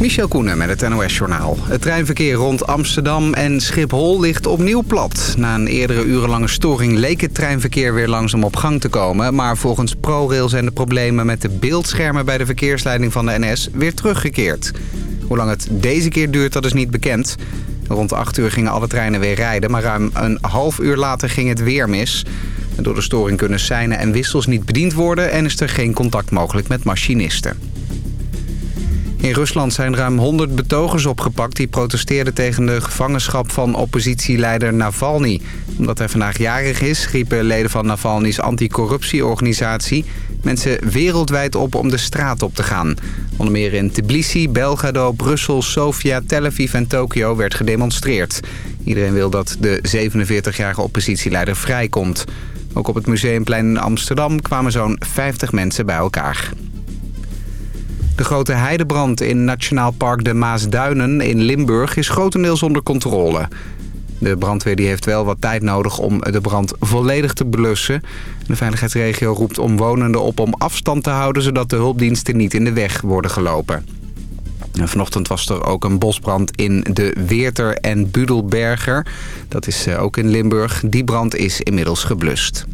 Michel Koenen met het NOS-journaal. Het treinverkeer rond Amsterdam en Schiphol ligt opnieuw plat. Na een eerdere urenlange storing leek het treinverkeer weer langzaam op gang te komen... maar volgens ProRail zijn de problemen met de beeldschermen bij de verkeersleiding van de NS weer teruggekeerd. Hoe lang het deze keer duurt, dat is niet bekend. Rond 8 uur gingen alle treinen weer rijden, maar ruim een half uur later ging het weer mis... Door de storing kunnen seinen en wissels niet bediend worden... en is er geen contact mogelijk met machinisten. In Rusland zijn ruim 100 betogers opgepakt... die protesteerden tegen de gevangenschap van oppositieleider Navalny. Omdat hij vandaag jarig is, riepen leden van Navalny's anticorruptieorganisatie... mensen wereldwijd op om de straat op te gaan. Onder meer in Tbilisi, Belgrado, Brussel, Sofia, Tel Aviv en Tokio werd gedemonstreerd. Iedereen wil dat de 47-jarige oppositieleider vrijkomt. Ook op het Museumplein in Amsterdam kwamen zo'n 50 mensen bij elkaar. De grote heidebrand in Nationaal Park de Maasduinen in Limburg is grotendeels onder controle. De brandweer die heeft wel wat tijd nodig om de brand volledig te blussen. De veiligheidsregio roept omwonenden op om afstand te houden... zodat de hulpdiensten niet in de weg worden gelopen. vanochtend was er ook een bosbrand in de Weerter en Budelberger. Dat is eh, ook in Limburg. Die brand is inmiddels geblust.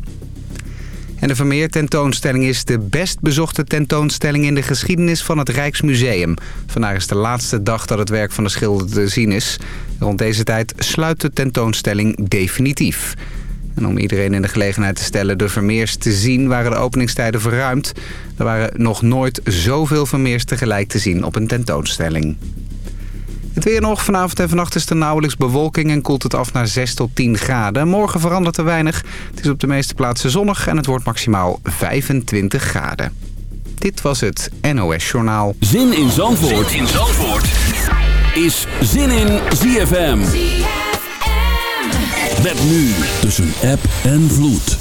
En de Vermeer tentoonstelling is de best bezochte tentoonstelling in de geschiedenis van het Rijksmuseum. Vandaag is de laatste dag dat het werk van de schilder te zien is. Rond deze tijd sluit de tentoonstelling definitief. En om iedereen in de gelegenheid te stellen de Vermeers te zien... waren de openingstijden verruimd. Er waren nog nooit zoveel Vermeers tegelijk te zien op een tentoonstelling. Het weer nog. Vanavond en vannacht is er nauwelijks bewolking en koelt het af naar 6 tot 10 graden. Morgen verandert er weinig. Het is op de meeste plaatsen zonnig en het wordt maximaal 25 graden. Dit was het NOS Journaal. Zin in Zandvoort, zin in Zandvoort. is Zin in ZFM. ZFM. Met nu tussen app en vloed.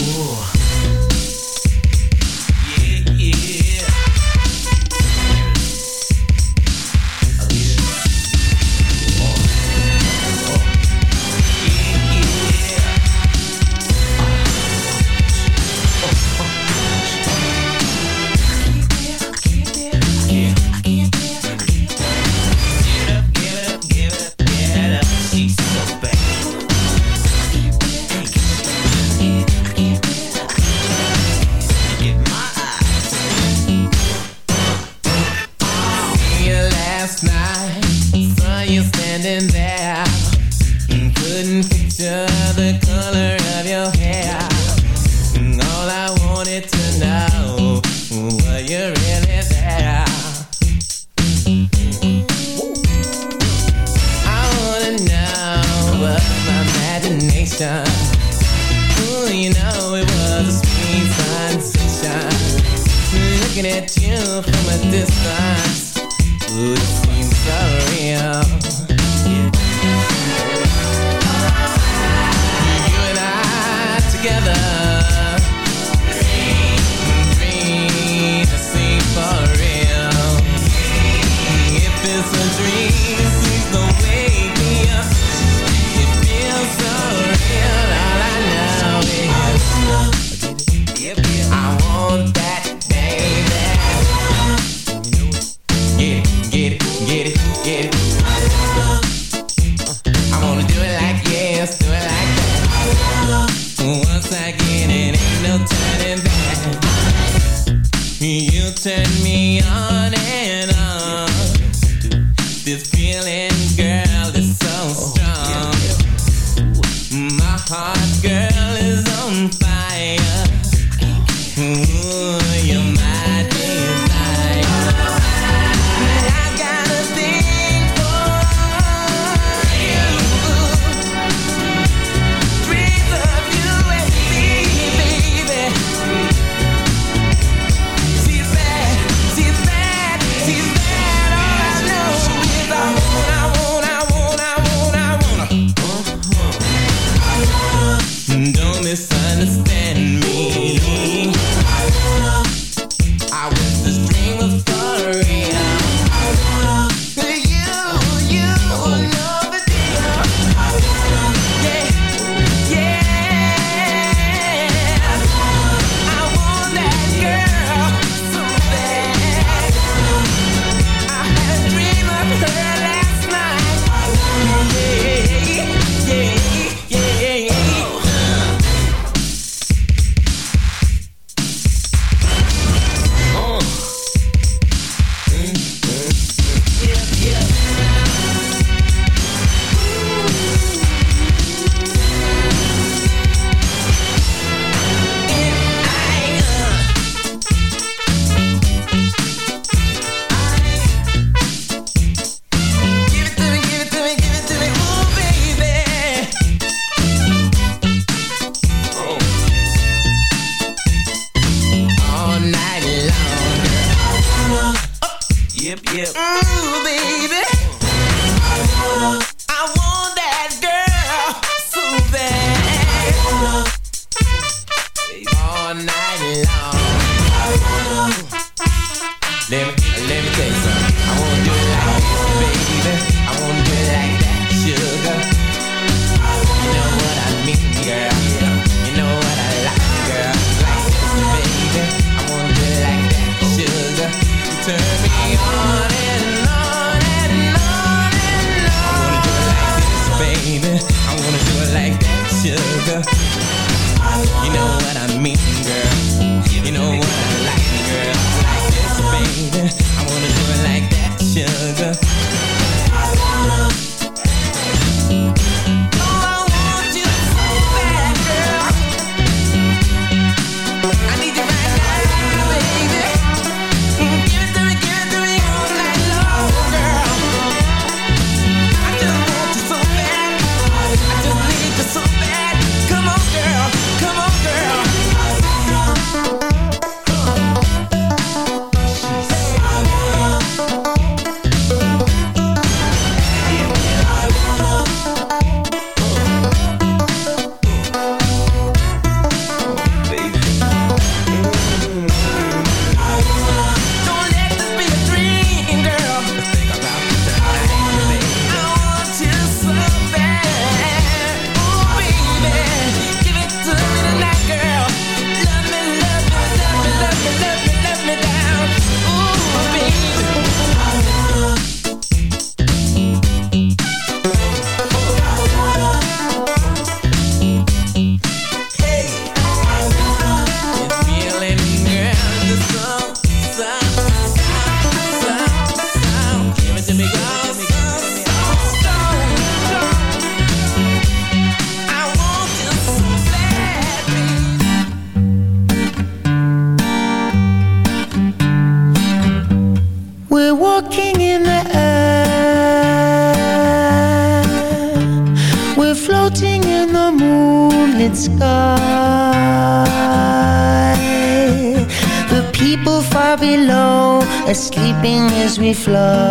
As we fly.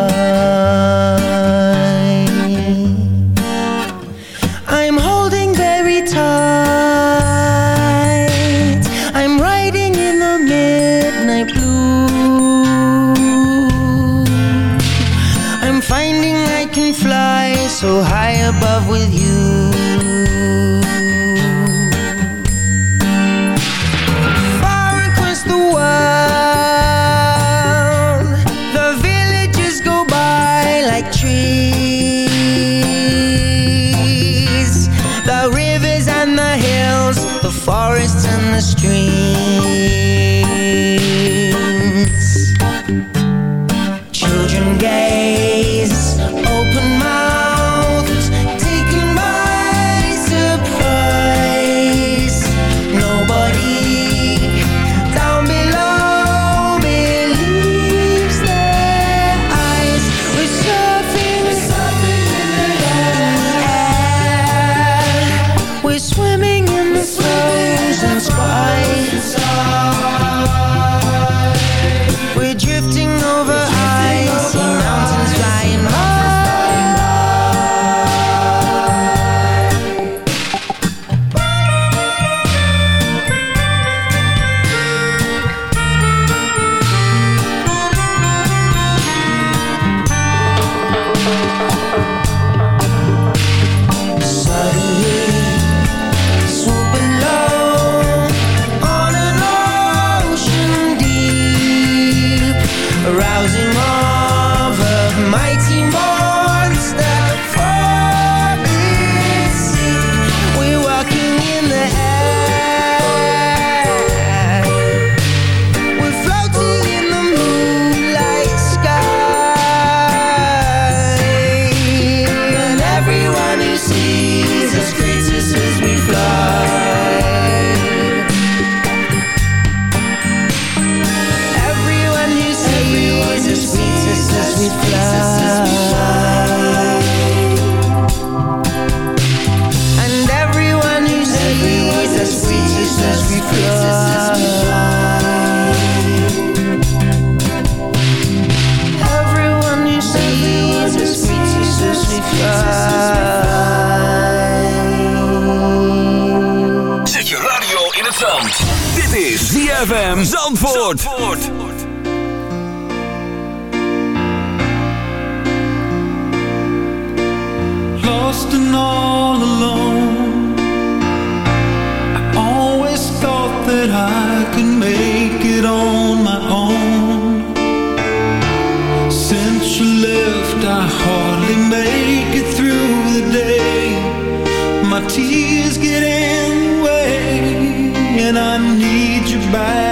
You left, I hardly make it through the day. My tears get in the way, and I need you back.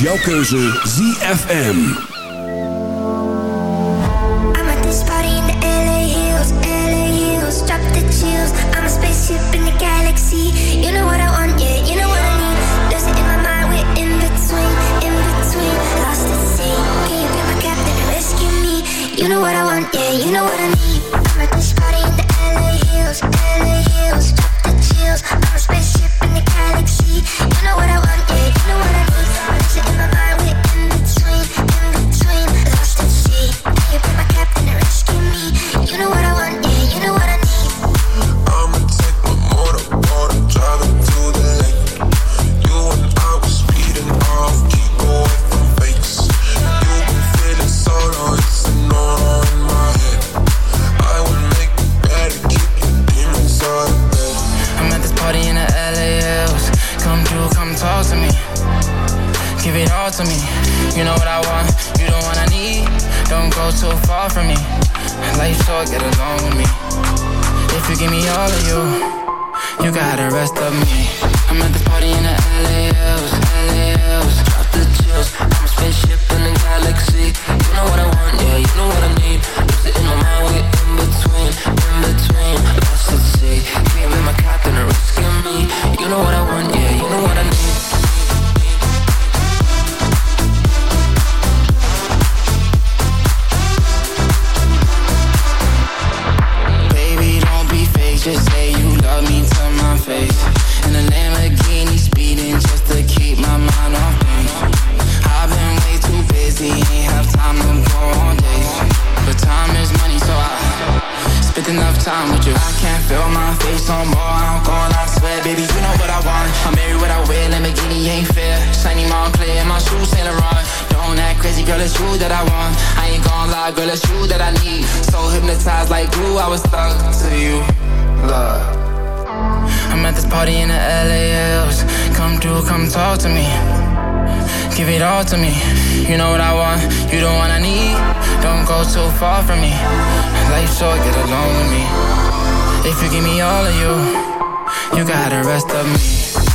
Jouw keuze ZFM. Talk to me. Give it all to me. You know what I want, you the one I need. Don't go too far from me. Life short, get along with me. If you give me all of you, you got the rest of me. I'm at this party in the LA hills, LA hills. Drop the chills. I'm a spaceship in the galaxy. You know what I want, yeah, you know what I need. Lose in my mind, we're in between, in between. Lost at sea. Can't my You know what I want, yeah, you know what I need. Time with you. I can't feel my face no more, I'm going, I swear, baby, you know what I want. I'm married what I wear, Lamborghini ain't fair. Shiny Moncler, my shoes Saint Laurent. Don't act crazy, girl, it's you that I want. I ain't gonna lie, girl, it's you that I need. So hypnotized like glue, I was stuck to you. Love. I'm at this party in the LA hills. Come through, come talk to me. Give it all to me. You know what I want, you the one I need. Don't go too far from me. Life short, get along with me. If you give me all of you, you got the rest of me.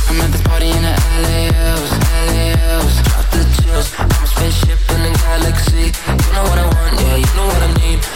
I'm at this party in the LA hills, LA hills. Drop the chills. I'm a spaceship in the galaxy. You know what I want, yeah, you know what I need.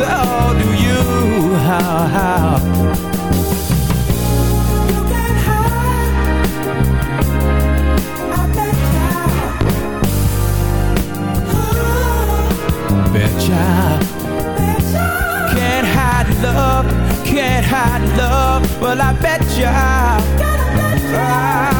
so do you. How, how? Betcha. betcha. Can't hide love, can't hide love. Well, I betcha. Ah.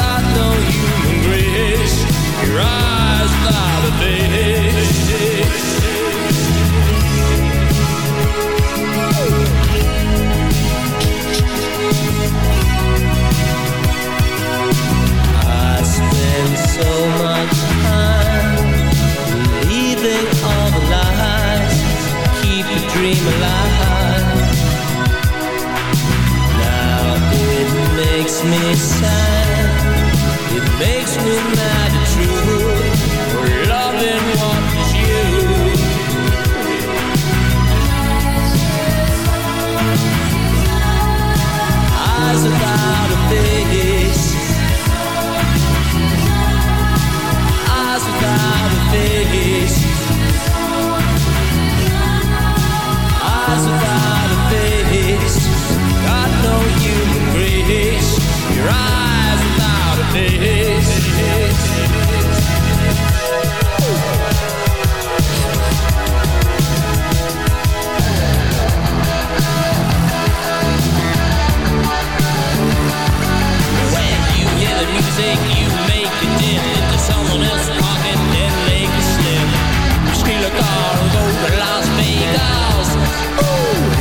without human grace. You so much time believing all the lies keep dream alive now it makes me sad Makes me mad at you for loving what you. Eyes without a face. Eyes without a face. Eyes without a face. Got no human grace. Your eyes without a face.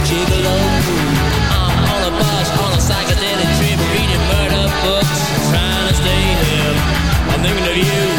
Gigolo. I'm on a bus on a psychedelic trip, reading murder books, trying to stay hip. I'm thinking of you,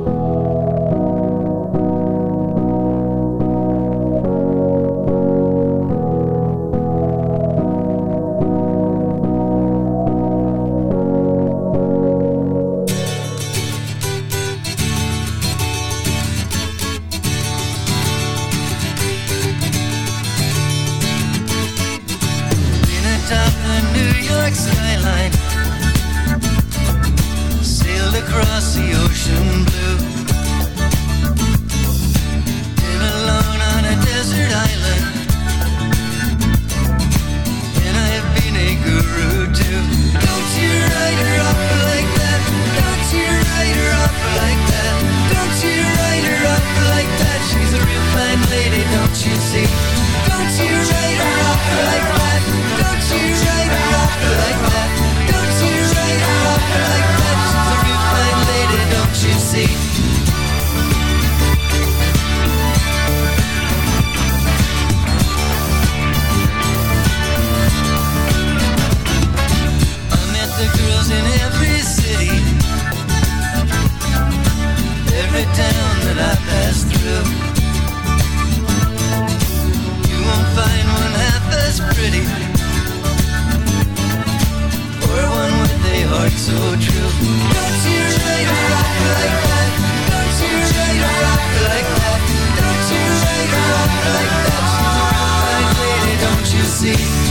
see. heart so true. Don't you really rock like that? Don't you really rock like that? Don't you really rock like that? My lady, don't you see?